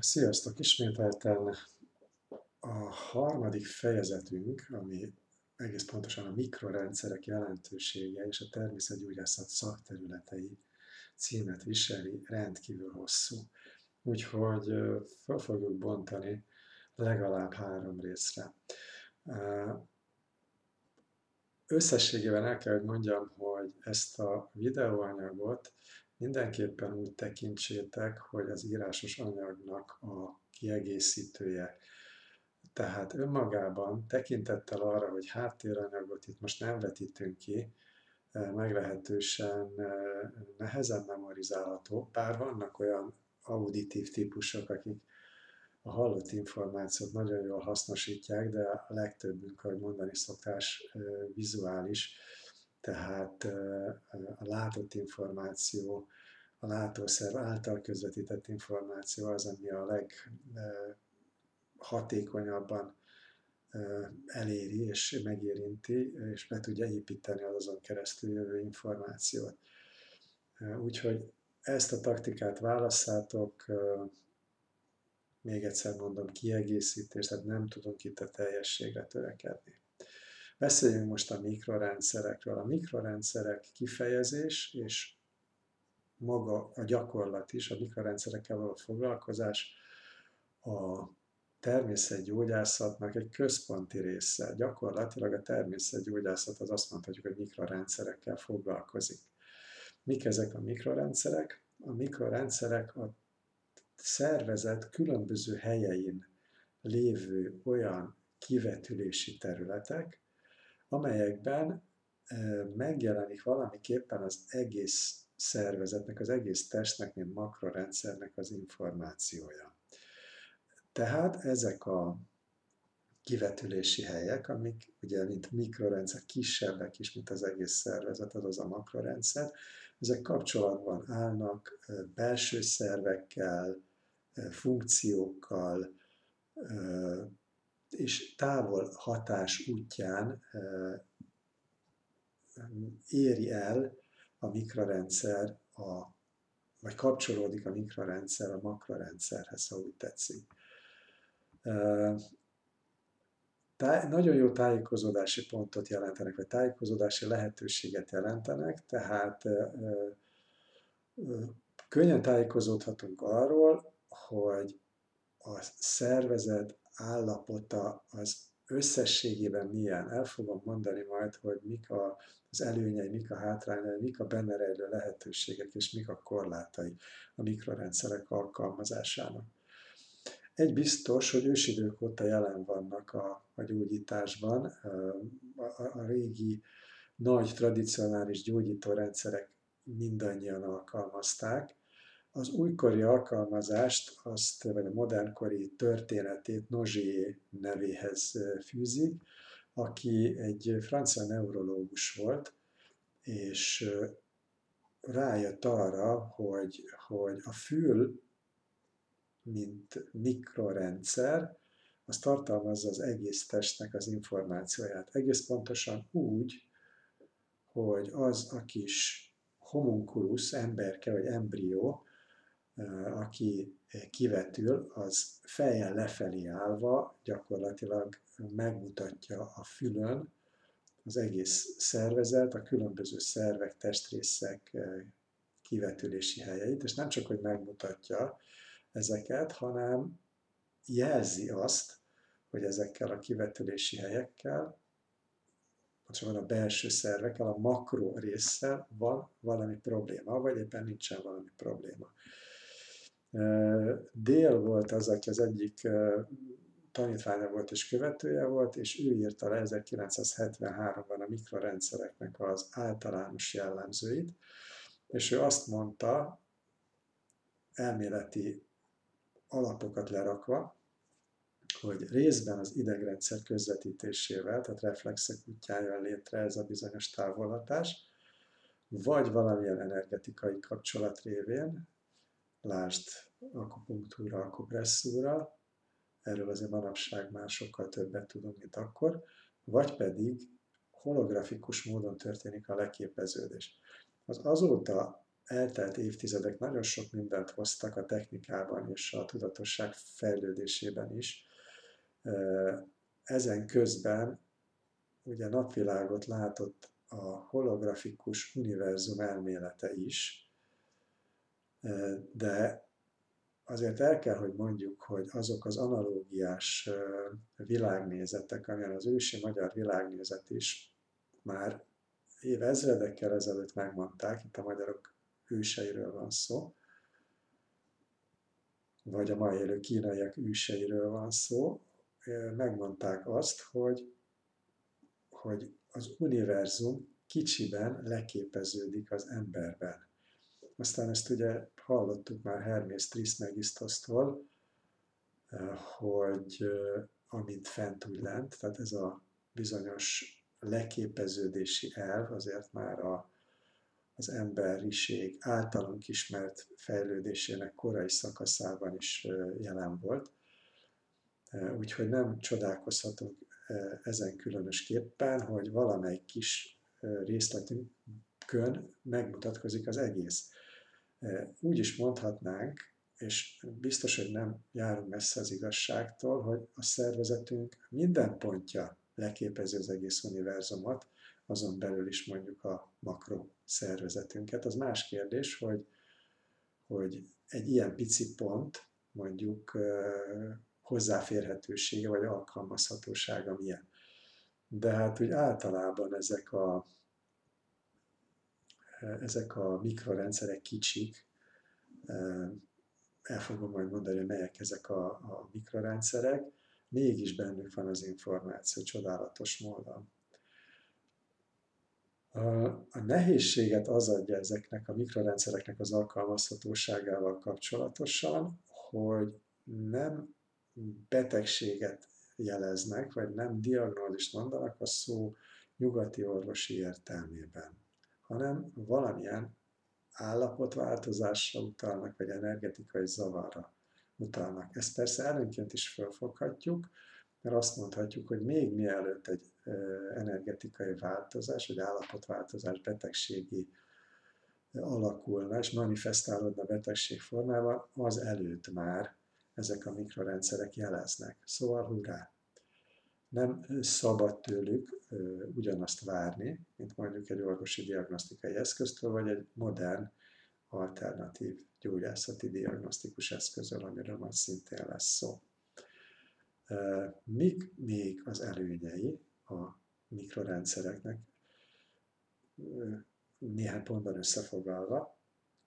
Sziasztok! Ismételten a harmadik fejezetünk, ami egész pontosan a mikrorendszerek jelentősége és a természetgyógyászat szakterületei címet viseli, rendkívül hosszú. Úgyhogy fel fogjuk bontani legalább három részre. Összességében el kell, hogy mondjam, hogy ezt a videóanyagot mindenképpen úgy tekintsétek, hogy az írásos anyagnak a kiegészítője. Tehát önmagában tekintettel arra, hogy háttéranyagot itt most nem vetítünk ki, eh, meglehetősen eh, nehezen memorizálható, bár vannak olyan auditív típusok, akik a hallott információt nagyon jól hasznosítják, de a legtöbbünk, ahogy mondani szoktás, eh, vizuális, tehát a látott információ, a látószerv által közvetített információ az, ami a leghatékonyabban eléri és megérinti, és be tudja építeni az azon keresztül jövő információt. Úgyhogy ezt a taktikát válasszátok, még egyszer mondom, kiegészítés, tehát nem tudunk itt a teljességre törekedni. Beszéljünk most a mikrorendszerekről. A mikrorendszerek kifejezés és maga a gyakorlat is, a mikrorendszerekkel való foglalkozás a természetgyógyászatnak egy központi része. Gyakorlatilag a természetgyógyászat az azt mondhatjuk, hogy mikrorendszerekkel foglalkozik. Mik ezek a mikrorendszerek? A mikrorendszerek a szervezet különböző helyein lévő olyan kivetülési területek, amelyekben megjelenik valamiképpen az egész szervezetnek, az egész testnek, mint makrorendszernek az információja. Tehát ezek a kivetülési helyek, amik ugye mint mikrorendszer, kisebbek is, mint az egész szervezet, azaz a makrorendszer, ezek kapcsolatban állnak belső szervekkel, funkciókkal, és távol hatás útján éri el a mikrorendszer, a, vagy kapcsolódik a mikrorendszer a makrorendszerhez, ha úgy tetszik. Táj, nagyon jó tájékozódási pontot jelentenek, vagy tájékozódási lehetőséget jelentenek, tehát ö, könnyen tájékozódhatunk arról, hogy a szervezet állapota az összességében milyen. El fogom mondani majd, hogy mik a, az előnyei, mik a hátrányai, mik a benne rejlő lehetőségek, és mik a korlátai a mikrorendszerek alkalmazásának. Egy biztos, hogy ősidők óta jelen vannak a, a gyógyításban. A, a, a régi nagy tradicionális gyógyítórendszerek mindannyian alkalmazták, az újkori alkalmazást, azt, vagy a modernkori történetét Nozsié nevéhez fűzik, aki egy francia neurológus volt, és rájött arra, hogy, hogy a fül, mint mikrorendszer, az tartalmazza az egész testnek az információját. Egész pontosan úgy, hogy az a kis homunculus, emberke vagy embrió, aki kivetül, az fejjel lefelé állva gyakorlatilag megmutatja a fülön az egész szervezet, a különböző szervek, testrészek kivetülési helyeit, és nem csak, hogy megmutatja ezeket, hanem jelzi azt, hogy ezekkel a kivetülési helyekkel, van a belső szervekkel, a makro résszel van valami probléma, vagy éppen nincsen valami probléma. Dél volt az, aki az egyik tanítványa volt és követője volt, és ő írta le 1973-ban a mikrorendszereknek az általános jellemzőit, és ő azt mondta, elméleti alapokat lerakva, hogy részben az idegrendszer közvetítésével, tehát reflexek útján jön létre ez a bizonyos távolhatás, vagy valamilyen energetikai kapcsolat révén, lásd akupunktúra, akupresszúra, erről azért manapság már sokkal többet tudunk, mint akkor, vagy pedig holografikus módon történik a leképeződés. Az azóta eltelt évtizedek nagyon sok mindent hoztak a technikában és a tudatosság fejlődésében is. Ezen közben ugye napvilágot látott a holografikus univerzum elmélete is, de azért el kell, hogy mondjuk, hogy azok az analógiás világnézetek, amilyen az ősi magyar világnézet is már évezredekkel ezelőtt megmondták, itt a magyarok őseiről van szó, vagy a mai élő kínaiak őseiről van szó, megmondták azt, hogy, hogy az univerzum kicsiben leképeződik az emberben. Aztán ezt ugye hallottuk már Hermész Trismegisztosztól, hogy amint fent úgy lent, tehát ez a bizonyos leképeződési elv azért már a, az emberiség általunk ismert fejlődésének korai szakaszában is jelen volt. Úgyhogy nem csodálkozhatunk ezen különösképpen, hogy valamelyik kis részletünkön megmutatkozik az egész. Úgy is mondhatnánk, és biztos, hogy nem járunk messze az igazságtól, hogy a szervezetünk minden pontja leképezi az egész univerzumot, azon belül is mondjuk a makro szervezetünket. Az más kérdés, hogy, hogy egy ilyen pici pont mondjuk hozzáférhetősége vagy alkalmazhatósága milyen. De hát úgy általában ezek a, ezek a mikrorendszerek kicsik, el fogom majd mondani, hogy melyek ezek a, a mikrorendszerek, mégis bennük van az információ csodálatos módon. A nehézséget az adja ezeknek a mikrorendszereknek az alkalmazhatóságával kapcsolatosan, hogy nem betegséget jeleznek, vagy nem diagnózist mondanak a szó nyugati orvosi értelmében, hanem valamilyen állapotváltozásra utalnak, vagy energetikai zavarra utalnak. Ezt persze előnként is felfoghatjuk, mert azt mondhatjuk, hogy még mielőtt egy energetikai változás, vagy állapotváltozás, betegségi alakulna, és manifestálódna betegség formában, az előtt már ezek a mikrorendszerek jeleznek. Szóval hurrá! Nem szabad tőlük ugyanazt várni, mint mondjuk egy orvosi diagnosztikai eszköztől, vagy egy modern alternatív gyógyászati diagnosztikus eszközöl, amiről majd szintén lesz szó. Mik még az előnyei a mikrorendszereknek? Néhány pontban összefoglalva.